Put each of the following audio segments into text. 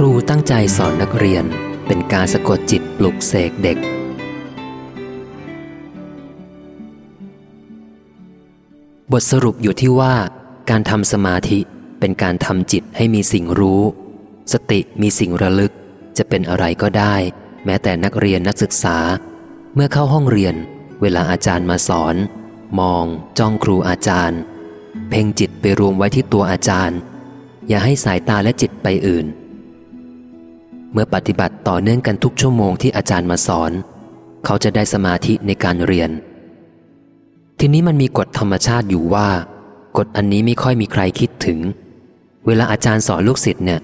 ครูตั้งใจสอนนักเรียนเป็นการสะกดจิตปลุกเสกเด็ก บทสรุปอยู่ที่ว่า การทำสมาธิเป็นการทำจิตให้มีสิ่งรู้ สติมีสิ่งระลึก จะเป็นอะไรก็ได้ แม้แต่นักเรียนนักศึกษา เมื่อเข้าห้องเรียน เวลาอาจารย์มาสอน มอง จ้องครูอาจารย์ เพ่งจิตไปรวมไว้ที่ตัวอาจารย์ อย่าให้สายตาและจิตไปอื่น มื่อปฏิบัติต่อเนื่องกันทุกชั่วโมงที่อาจารย์มาสอน เขาจะได้สมาธิในการเรียน ทีนี้มันมีกฎธรรมชาติอยู่ว่า กฎอันนี้ไม่ค่อยมีใครคิดถึง เวลาอาจารย์สอนลูกศิษย์เนี่ย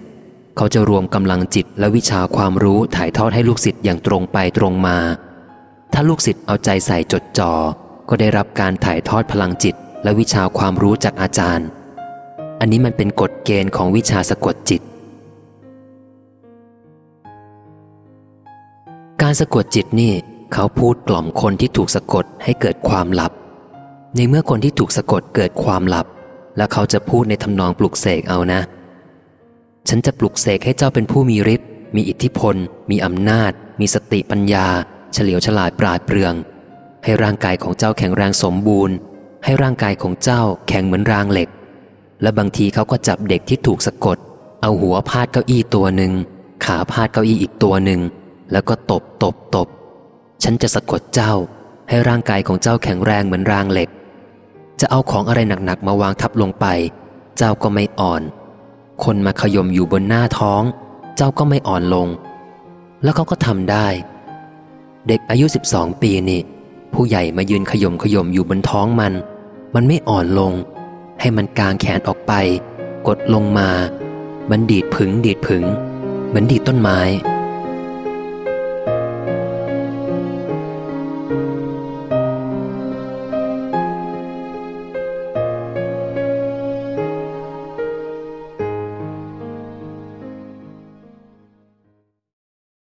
เขาจะรวมกำลังจิตและวิชาความรู้ถ่ายทอดให้ลูกศิษย์อย่างตรงไปตรงมา ถ้าลูกศิษย์เอาใจใส่จดจอ่อก็ได้รับการถ่ายทอดพลังจิต และวิชาความรู้จากอาจารย์ อันนี้มันเป็นกฎเกณฑ์ของวิชาสะกดจิต การสะกดจิตนี่เขาพูดกล่อมคนที่ถูกสะกดให้เกิดความหลับ ในเมื่อคนที่ถูกสะกดเกิดความหลับ แล้วเขาจะพูดในทำนองปลุกเสกเอานะ ฉันจะปลุกเสกให้เจ้าเป็นผู้มีฤทธิ์มีอิทธิพล มีอำนาจ มีสติปัญญา เฉลียวฉลาดปราดเปรื่อง ให้ร่างกายของเจ้าแข็งแรงสมบูรณ์ ให้ร่างกายของเจ้าแข็งเหมือนรางเหล็ก และบางทีเขาก็จับเด็กที่ถูกสะกด เอาหัวพาดเก้าอี้ตัวหนึ่งขาพาดเก้าอี้อีกตัวหนึ่ง แล้วก็ตบตบตบ ฉันจะสะกดเจ้า ให้ร่างกายของเจ้าแข็งแรงเหมือนรางเหล็ก จะเอาของอะไรหนักๆมาวางทับลงไป เจ้าก็ไม่อ่อน คนมาขยมอยู่บนหน้าท้อง เจ้าก็ไม่อ่อนลง แล้วเขาก็ทำได้ เด็กอายุ 12 ปีนี่ ผู้ใหญ่มายืนขยมขยมอยู่บนท้องมัน มันไม่อ่อนลง ให้มันกางแขนออกไป กดลงมา มันดีดผึงดีดผึง เหมือนดีดต้นไม้